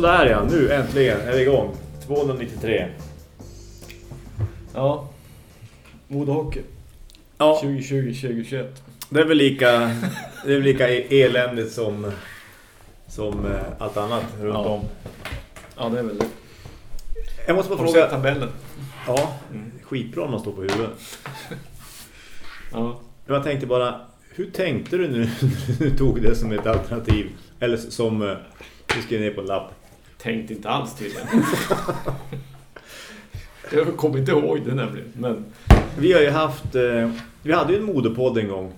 Sådär ja, nu äntligen är vi igång. 293. Ja. Modehockey. Ja, 2020, 2021. det är väl lika, det är väl lika e- eländigt som, som eh, allt annat runt Ja. om. Ja, det är väl det. Jag måste bara Har fråga... tabellen? Ja, Mm. skitbra om man står på huvudet. Ja. Jag tänkte bara, hur tänkte du nu när du tog det som ett alternativ? Eller som eh, du skrev ner på en lapp? Tänkte inte alls tydligen. Jag kommer inte ihåg det nämligen. Men Vi har ju haft, eh, vi hade ju en modepodd en gång.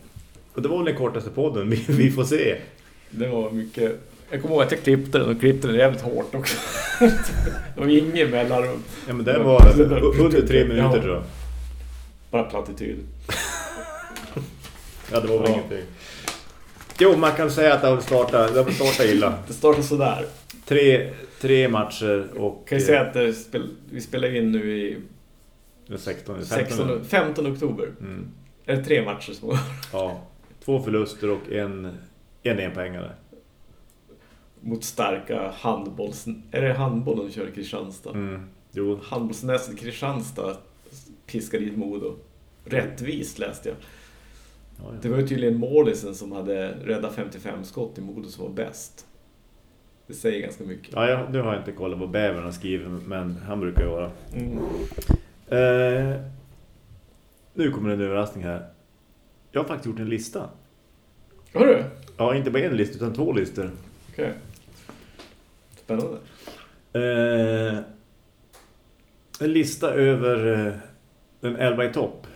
Och det var väl den kortaste podden, vi, vi får se. det var mycket... Jag kommer ihåg att jag klippte den och klippte den jävligt hårt också. det var ingen mellanrum. Ja men den var under tre minuter Ja. tror jag. Bara plattityd. Ja det var väl Ja. ingenting. Jo, man kan säga att det har startat, det har startat illa. Det startade sådär. Tre, tre matcher och... Kan jag säga att det spel, vi spelar in nu i eh, 16, 16, 15 oktober. Mm. Är det tre matcher som Ja, två förluster och en, en enpoängare. mot starka handbolls... Är det handboll de kör i Kristianstad? Mm. Jo, Handbollsnäset Kristianstad piskar dit Modo. Rättvist läste jag. ja, ja. Det var ju tydligen målisen som hade räddat 55 skott i Modo som var bäst. Det säger ganska mycket. Ja, jag, nu har jag inte kollat på Bävern har skrivit, men han brukar ju vara. Mm. Eh, nu kommer en överraskning här. Jag har faktiskt gjort en lista. Har du? Ja, inte bara en lista utan två listor. Okej. Spännande. Eh, en lista över eh, den 11 i topp.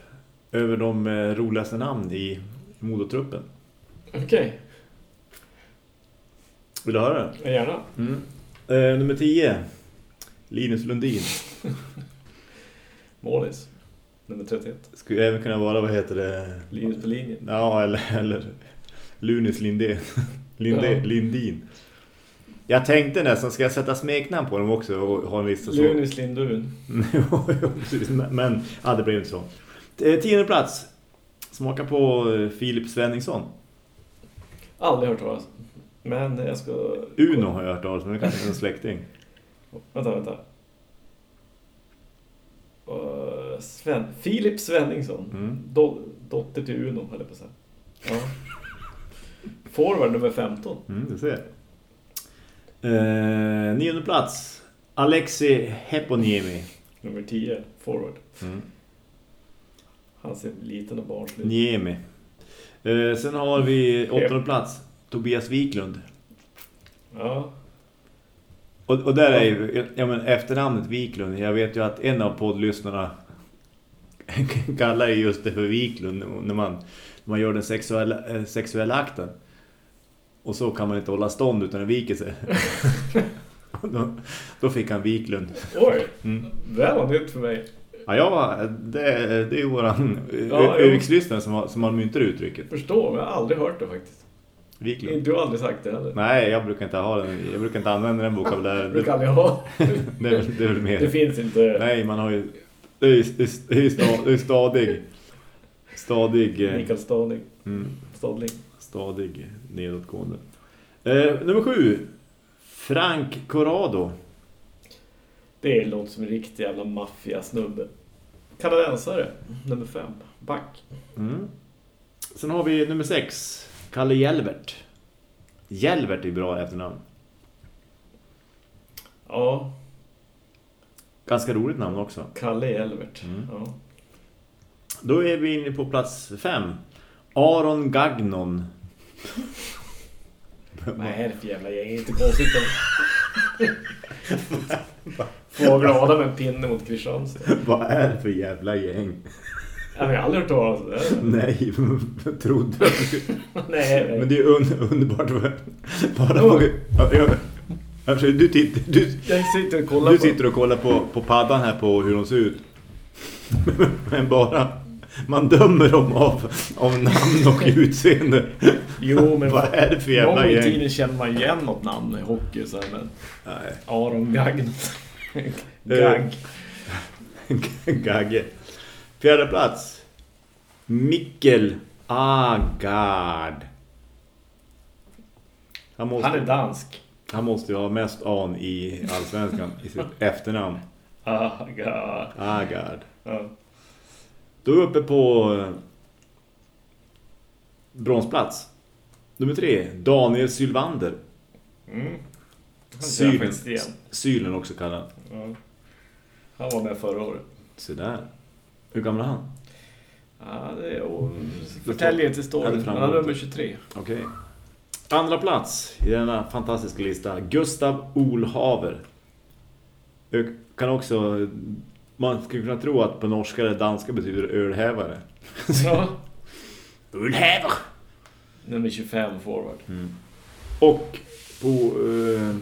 Över de eh, roligaste namn i modotruppen. Okej, Vill du höra? ja, gärna. Mm. Eh, nummer 10. Linus Lundin. Målis. Nummer 31. Skulle även kunna vara, vad heter det? Linus på linjen. Ja, eller, eller Lunis Lindén. Linde, Ja. Lindin. Jag tänkte nästan, ska jag sätta smeknamn på dem också och ha en lista så? Lunis Lindun. Men- ja, det blev inte så. Eh, Tionde plats. Smaka på eh, Filip Svenningsson. Aldrig hört talas. Men jag ska... Uno har jag hört talas om, det kanske är en släkting. Vänta, vänta. Uh, Sven... Filip Svenningsson. Mm. Do... Dotter till Uno, höll jag på att säga. Ja. Forward nummer 15. Mm, du ser. Eh, nionde plats. Alexi Heponiemi. Nummer 10. Forward. Mm. Han ser liten och barnslig Niemi. Eh, sen har vi åttonde plats. Tobias Wiklund. Ja. Och, och där är ju, ja men efternamnet Wiklund. Jag vet ju att en av poddlyssnarna kallar ju just det för Wiklund när man, när man gör den sexuella, eh, sexuella akten. Och så kan man inte hålla stånd utan den viker sig. då, då fick han Wiklund. Oj, Mm. det var nytt för mig. Ja, ja det, det är ju våran Ja, ja, som har, som har myntat uttrycket. Förstår, men jag har aldrig hört det faktiskt. Wiklund. Du har aldrig sagt det heller. Nej, jag brukar inte ha den. Jag brukar inte använda den vokabulären. Jag brukar aldrig ha. Det, är det är väl mer. Det finns inte Nej, man har ju... Det är ju stadig. Stadig... eh, Mikael Stadling. Mm, Stadling. stadig nedåtgående. Eh, nummer sju. Frank Corrado. Det är något som är riktigt jävla maffia-snubbe. Kanadensare. Nummer fem. Back. Mm. Sen har vi nummer sex. Kalle Jelvert. Jelvert är bra efternamn. Ja, Ganska roligt namn också. Kalle Elvert. Mm. Ja. Då är vi inne på plats fem. Aron Gagnon. Vad är det för jävla gäng? Inte konstigt glada med en pinne mot Kristianstad. Vad är det för jävla gäng? Jag har aldrig hört talas om det. Nej, jag trodde du skulle... Nej, Men nej. det är un underbart. Bara. Ja, jag- du, tittar, du, Jag sitter och kollar du på... sitter och kollar på, på paddan här på hur de ser ut. Men bara... Man dömer dem av, av namn och utseende. Jo, men Vad är det för jävla någon gäng? tiden känner man igen något namn i hockey. Så här, men Nej. Aron Gagn. Gagg. Gagge. Fjärde plats. Mikkel Agard. Han måste... Han är dansk. Han måste ju ha mest an i allsvenskan i sitt efternamn. Agard. Agard. Ja. Då är vi uppe på eh, bronsplats. Nummer tre, Daniel Sylvander. Mm. Sylen också kallad. Ja. Han var med förra året. Så där. Hur gammal är han? Ja, det är... Och, förtäljer inte storyn. det Han är nummer inte. 23. Okej. Andra plats i denna fantastiska lista. Gustav Olhaver. Jag kan också... Man skulle kunna tro att på norska eller danska betyder ölhävare. Ja. Ölhäver! Nummer 25 forward. Och på eh,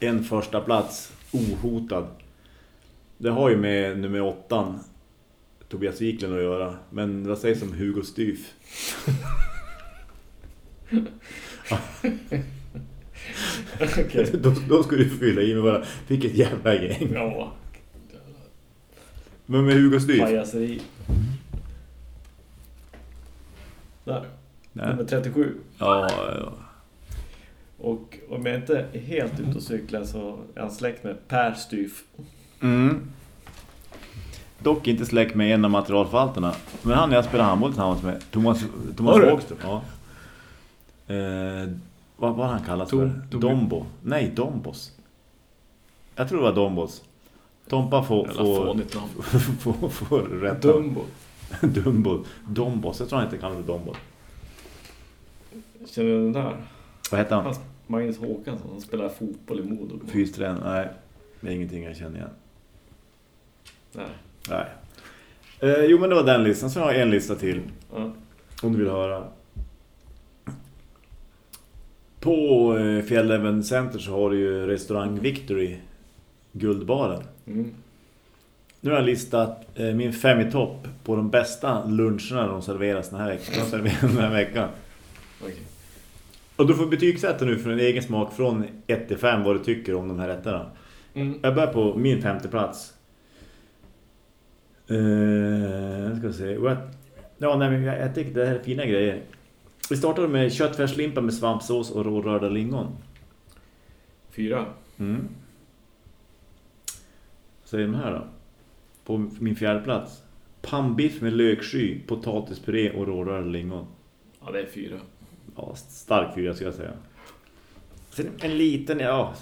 en första plats ohotad. Det har ju med nummer åttan Tobias Wiklund att göra. Men vad sägs om Hugo Styf? Okej. då, då skulle du fylla i med bara, vilket jävla gäng. Ja. Men med Hugo Styf? Pajaseri. Där. Nej. Nummer 37. Ja, ja. Och om jag inte är helt ute och cyklar så är han släkt med Per Styf. Mm. Dock inte släkt med en av materialförvaltarna. Men han jag spelar handboll tillsammans med. Thomas, Thomas Har du? Wågström. Ja. Eh, vad var han kallas Tom- för? Tom- Dombo. Nej, Dombos. Jag tror det var Dombos. Tompa får, får, rätt. Dumbo. Dumbo. Dombos. Jag tror han inte kallas för Dombos. Känner du den där? Vad heter han? Han, Magnus Håkansson, han spelar fotboll i Modo. Fysträn. Nej, det är ingenting jag känner igen. Nej. Nej. Eh, jo, men det var den listan. Så har jag en lista till. Ja. Om du vill höra. På eh, Fjälläven Center så har du ju restaurang Victory Guldbaren. Mm. Nu har jag listat eh, min fem i topp på de bästa luncherna de serveras den här veckan. De den här veckan. Okej. Och du får betygsätta nu för en egen smak från 1 till 5 vad du tycker om de här rätterna. Mm. Jag börjar på min femte plats. Eh, ska vi se. What? Ja, nej, men jag, jag tycker det här är fina grejer. Vi startar med köttfärslimpa med svampsås och rårörda lingon. Fyra. Mm. Vad säger de här då? På min fjärde plats. Pannbiff med löksky, potatispuré och rårörda lingon. Ja, det är fyra. Ja, stark fyra ska jag säga. Sen en liten, ja...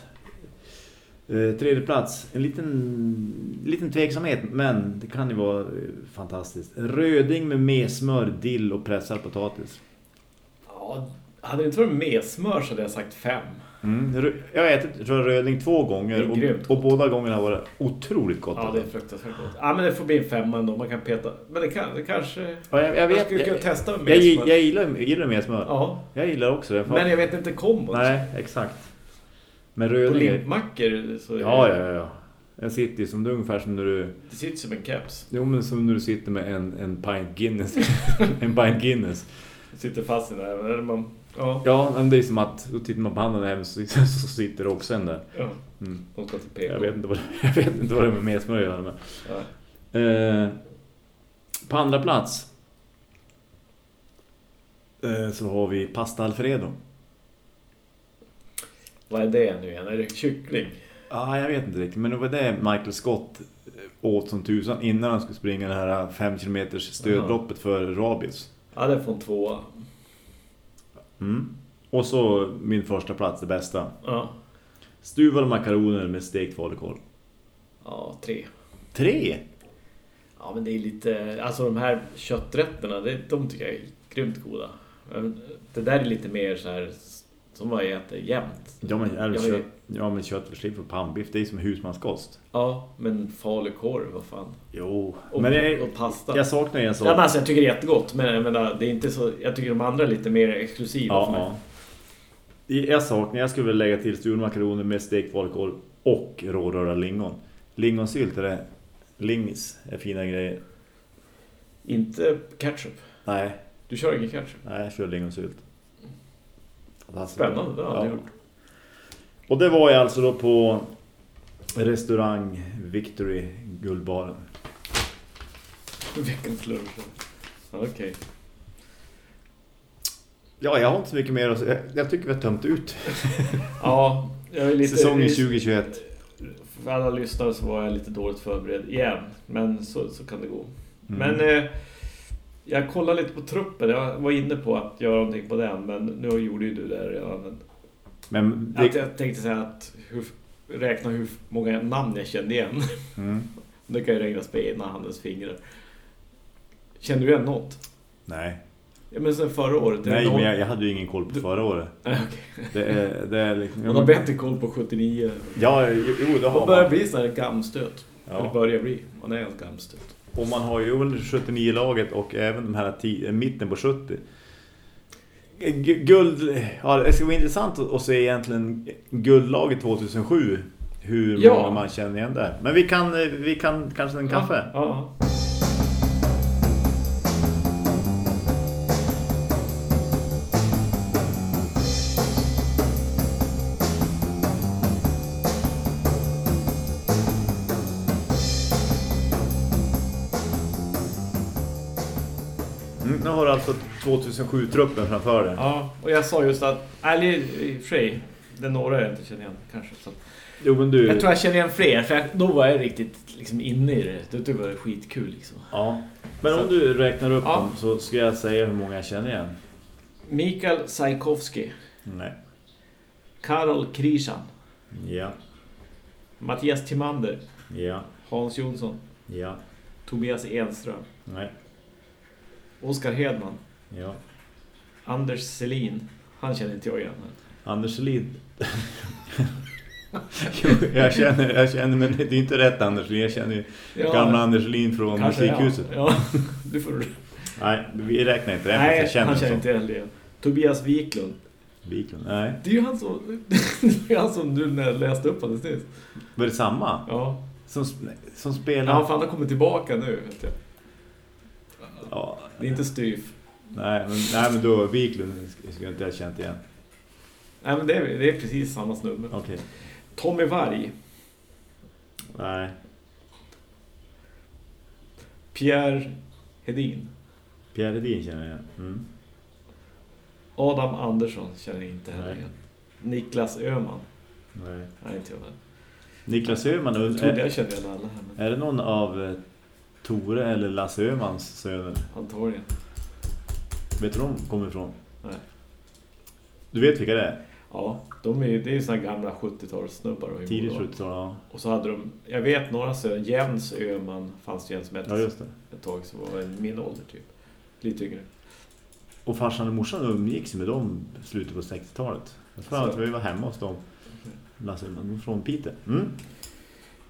Eh, tredje plats. En liten, liten tveksamhet, men det kan ju vara eh, fantastiskt. Röding med mesmör, dill och pressad potatis. Ja, hade det inte varit med smör så hade jag sagt fem. Mm. Jag har ätit tror jag, röding två gånger och, och båda gångerna har varit otroligt gott. Ja, det är fruktansvärt gott. Ja, men det får bli en femma ändå. Man kan peta. Men det, kan, det kanske... Ja, jag, jag Jag vet, skulle jag, kunna jag, testa med jag, smör. jag gillar, gillar mesmör. Ja, Jag gillar också det. men jag vet inte kombot. Nej, exakt. Men På limpmackor så Ja, ja, ja. Jag sitter som är ungefär som när du... det sitter som en keps. Jo, men som när du sitter med en, en pint Guinness. en pint Guinness. Det sitter fast i. Eller man, ja, Ja, men det är som att då tittar man på handen även så, så sitter det också en där. ja, Mm. de ska till PK. Jag, vet inte vad, jag vet inte vad det är med mesmör att göra. Men. Eh, på andra plats eh, så har vi pasta alfredo. Vad är det nu igen? Är det kyckling? Ja, jag vet inte riktigt. Men det var det Michael Scott eh, åt som tusan innan han skulle springa det här 5 km stödloppet för rabies. Ja, det får en tvåa. Mm. Och så min första plats, det bästa. Ja, Stuvade makaroner med stekt falukorv. ja tre. Tre? Ja, men det är lite... Alltså de här kötträtterna, det, de tycker jag är grymt goda. Det där är lite mer så här som jag äter jämt. Ja men, Jag kött, ja, men köttfärslipp och pannbiff, det är som husmanskost. Ja, men falukorv, vad fan. Jo, Och, men det, och pasta. jag saknar ju en sak. Ja, men alltså, jag tycker det är jättegott, men jag menar, det är inte så... Jag tycker de andra är lite mer exklusiva för mig. Ja, ja. Jag saknar, jag skulle vilja lägga till stuvade makaroner med stekt falukorv och rårörda lingon. Lingonsylt är det. Lingis är fina grejer. Inte ketchup. Nej, Du kör ingen ketchup. nej jag kör lingonsylt. Fantastiskt. Spännande, det har jag Ja. gjort. Och det var jag alltså då på restaurang Victory Guldbaren. Veckans lunch. Okej. Ja, jag har inte så mycket mer att säga. Jag tycker vi har tömt ut. Ja, jag är lite... Säsongen 2021. För alla lyssnare så var jag lite dåligt förberedd igen. Men så, så kan det gå. Mm. Men eh, jag kollade lite på truppen. Jag var inne på att göra någonting på den. Men nu gjorde ju du det redan. Men Men att det, jag tänkte säga att hur, räkna hur många namn jag kände igen. mm. Det kan ju räknas på ena handens fingrar. Kände du igen något? Nej, Ja, men sen förra året. det Nej någon- men jag, jag hade ju ingen koll på Du- förra året. Nej, okej. Det är, det är liksom... Man har bättre koll på 79. Ja, jo, det Man har börjar man. bli sån här gamstöt. Eller Ja. börjar bli. Man är ganska gamstöt. Och man har ju väl 79-laget och även de här mitten på 70. G- Guld, ja, det ska vara intressant att att se egentligen guldlaget 2007. Hur Ja. många man känner igen där. Men vi kan, eh, vi kan kanske en kaffe. Ja, ja. Nu har du alltså 2007-truppen framför dig. ja. Och jag sa just att... Eller i och för sig. Det är några jag inte känner igen kanske. Så. Jo, men du... Jag tror jag känner igen fler. För jag, då var jag riktigt liksom inne i det. Det tyckte jag var skitkul liksom. Ja. Men om du räknar upp Ja. dem så ska jag säga hur många jag känner igen. Mikael Sajkovski. Nej. Karol Krishan. Ja. Mattias Timander. Ja. Hans Jonsson. Ja. Tobias Enström. Nej. Oskar Hedman. Ja. Anders Selin. Han känner inte jag igen. Anders jo, jag känner, jag känner, men det är inte rätt Anders. Jag känner ju gamla Anders Lid från kanske musikhuset. Ja, ja. du får... Nej, vi räknar inte det. för Nej, jag känner han känner inte heller igen. Tobias Wiklund. Wiklund. Nej. Det är ju han som... det är han som du när jag läste upp alldeles nyss. Var det samma? Ja. Som, som spelar... Ja, fan, han kommer tillbaka nu. Vet jag. Ja, Det är inte styv. nej, men, nej, men då Wiklund skulle jag inte ha känt igen. Nej, men det är, det är precis samma snubbe. Okej. Tommy Varg. Nej. Pierre Hedin. Pierre Edin känner jag. Mm. Adam Andersson känner jag inte heller igen. Niklas Öhman. Nej. Nej, inte jag heller. Niklas Öhman, Jag trodde jag kände alla här, men är det någon av eh, Tore eller Lasse Öhmans söner? antagligen. Vet du de kommer ifrån? Nej. Du vet vilka det är? Ja, de är, det är ju såna gamla 70-talssnubbar. och i Tidigt Modo. 70-tal, ja. Och så hade de, jag vet några söner, Jens Öhman fanns det en som hette Ja, just det. ett tag som var en min ålder typ. Lite yngre. Och farsan och morsan umgicks med dem i slutet på 60-talet. Jag tror att vi var hemma hos dem. Lasse Öhman från Piteå. Mm.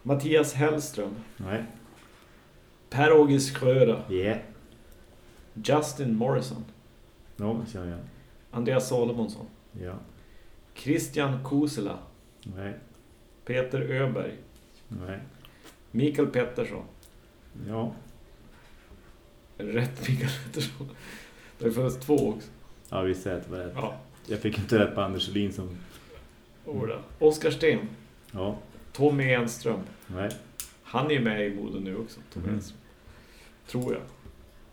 Mattias Hellström. Nej. Per-August Sjöra. Yeah. Justin Morrison. Ja, det känner jag. Andreas Salomonsson. Ja. Christian Kosela. Nej. Peter Öberg. Nej. Mikael Pettersson. Ja. Rätt Mikael Pettersson? Det funnits två också. Ja, vi säger att det var rätt. Ja. Jag fick inte rätt på Anders Selin som... Oda. Oskar Sten. Ja. Tommy Enström. Nej. Han är ju med i Modo nu också. Tommy Mhm. Enström. Tror jag.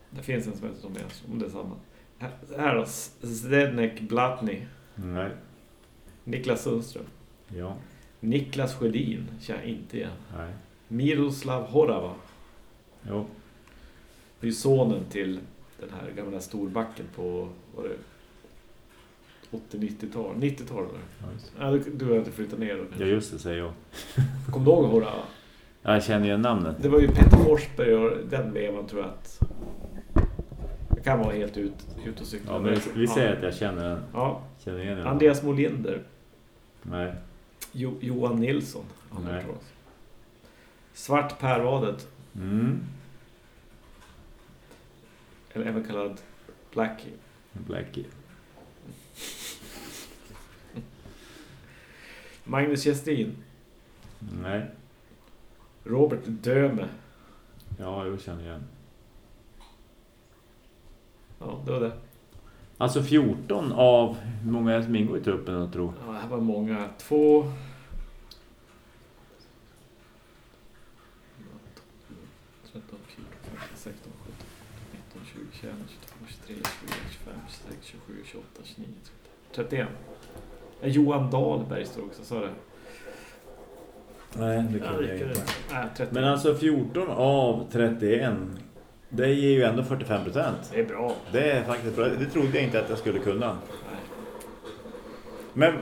Det finns en som heter Enström. Om det är samma. Här- Här då. Zdenek Blatny. Nej. Niklas Sundström. Ja. Niklas Sjödin. Känner jag inte igen. Nej. Miroslav Horava. Jo. Det är ju sonen till den här gamla storbacken på vad det 80-90-tal. 90-tal var det. Ja, du, du har inte flyttat ner då. Ja, just det, säger jag. Kommer du ihåg Horava? Jag känner igen namnet. Det var ju Peter Forsberg och den vevan tror jag att... Jag kan vara helt ut, ut och cykla. Ja, men vi säger att jag känner, den- Ja, känner igen den. Andreas Molinder. Nej. Jo, Johan Nilsson. Nej. Svart Pärvadet. Mm. Eller även kallad Blackie. Blackie. Magnus Gestin. Nej. Robert Döme. Ja, jag känner igen. Ja, det var det. Alltså 14 av hur många är det som ingår i truppen jag tror. Ja, det här var många. Två... Tretton, fjorton, femton, sexton, sjutton, nitton, tjugo, 21, 22, 23, 24, 25, 26, 27, 28, 29, 30, 31. Ja, Johan Dahlberg står också, sa det. Nej, det kunde jag inte. Nej, 30. Men alltså 14 av 31, det ger ju ändå 45 procent. Det är bra. Det är faktiskt bra. Det trodde jag inte att jag skulle kunna. Men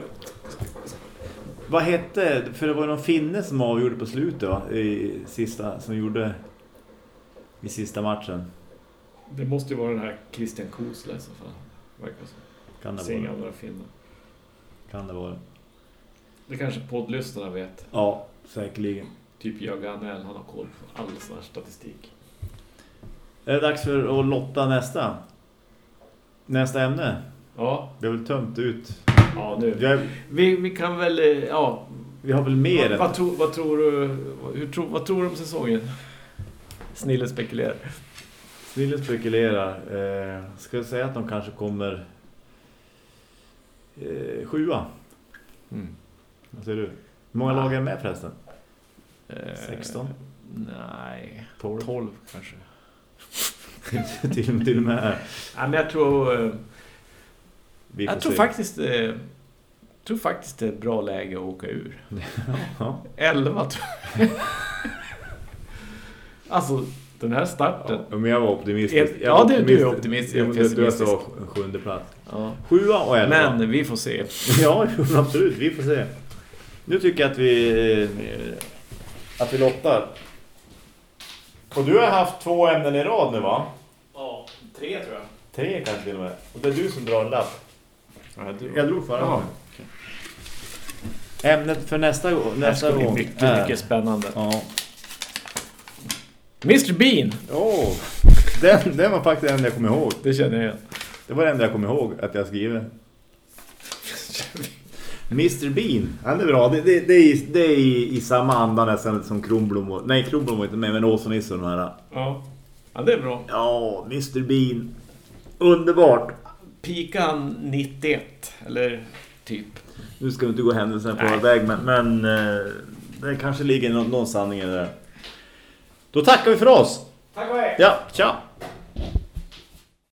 vad hette, för det var någon finne som avgjorde på slutet va? I sista, som gjorde i sista matchen. Det måste ju vara den här Christian Kosla i så fall. Verkar som. Kan det Ser inga vara. finnar. Kan det vara. Det kanske poddlyssnarna vet. Ja, säkerligen. Typ Jögge Anell, han har koll på all sån här statistik. Är det dags för att lotta nästa? Nästa ämne? Ja, Vi har väl tömt ut. ja nu. Vi har, Vi, vi kan väl, eh, ja. vi har väl mer vad, än... vad, tror, vad tror du, hur tror, vad tror du om säsongen? Snille spekulerar. Snille spekulerar. Eh, ska jag säga att de kanske kommer eh, sjua? Mm. Vad säger du? Hur många lag är med förresten? Eh, 16? Nej, 12? 12 kanske. till, till och med. Ja, men jag tror, eh, jag tror se. faktiskt, eh, tror faktiskt det är ett bra läge att åka ur. Ja. 11 tror jag. Alltså, den här starten. Ja, men jag var optimistisk. Ja, Jag var du- du är optimistisk. optimistisk, Ja, jag Du du sa sjunde plats. Ja. Sjua och elva. Men vi får se. Ja, absolut. Vi får se. Nu tycker jag att vi eh, att vi lottar. Och du har haft två ämnen i rad nu va? Ja, tre tror jag. Tre kanske till och med. Och det är du som drar en lapp. Ja. Jag drog förra Ja. Ämnet för nästa, gång- Det nästa ska bli gång mycket, är- mycket spännande. Ja. Mr Bean! Åh, den, den var faktiskt den jag kom ihåg. Det känner jag igen. Det var den enda jag kom ihåg att jag skriver. Mr Bean, han är bra. Det, det, det är, i, det är i, i samma anda nästan som Kronblom. och- Nej, Kronblom var inte med, men Åsa Nisse och de här. Ja. ja, det är bra. Ja, Mr Bean. Underbart. Pika han 91, eller typ. Nu ska vi inte gå händelserna på Nej. väg, men, men eh, det kanske ligger någon, någon sanning i det där. Då tackar vi för oss. Tack och hej! Ja, tja!